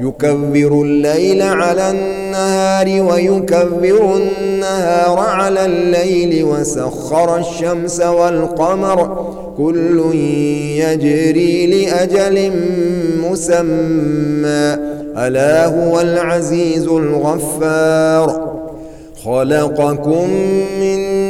يكبر الليل على النهار ويكبر النهار على الليل وسخر الشمس والقمر كل يجري لأجل مسمى ألا هو العزيز الغفار خلقكم من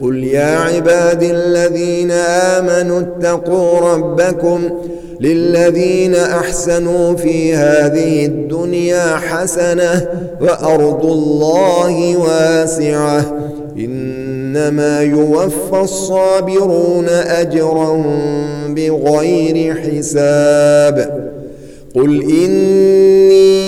قل يا عباد الذين آمنوا اتقوا ربكم للذين أحسنوا في هذه الدنيا حسنة وأرض الله واسعة إنما يوفى الصابرون أجرا بغير حساب قل إني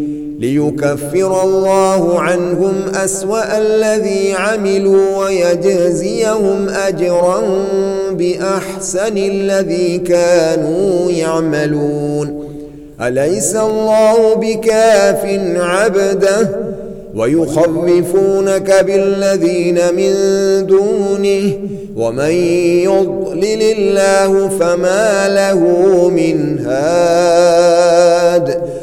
ليكفر الله عنهم أسوأ الذي عملوا ويجزيهم أجرا بأحسن الذي كانوا يعملون. أليس الله بكاف عبده؟ ويخرفونك بالذين من دونه. ومن يضلل الله فما له من هاد.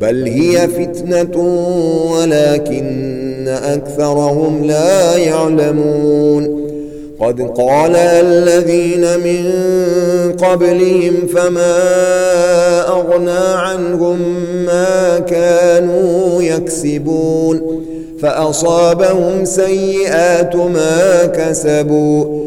بل هي فتنة ولكن أكثرهم لا يعلمون. قد قال الذين من قبلهم فما أغنى عنهم ما كانوا يكسبون. فأصابهم سيئات ما كسبوا.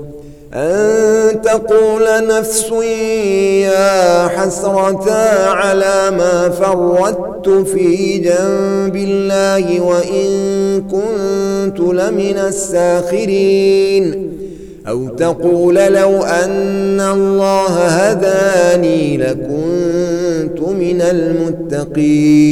أن تقول نفس يا حسرة على ما فردت في جنب الله وإن كنت لمن الساخرين. أو تقول لو أن الله هداني لكنت من المتقين.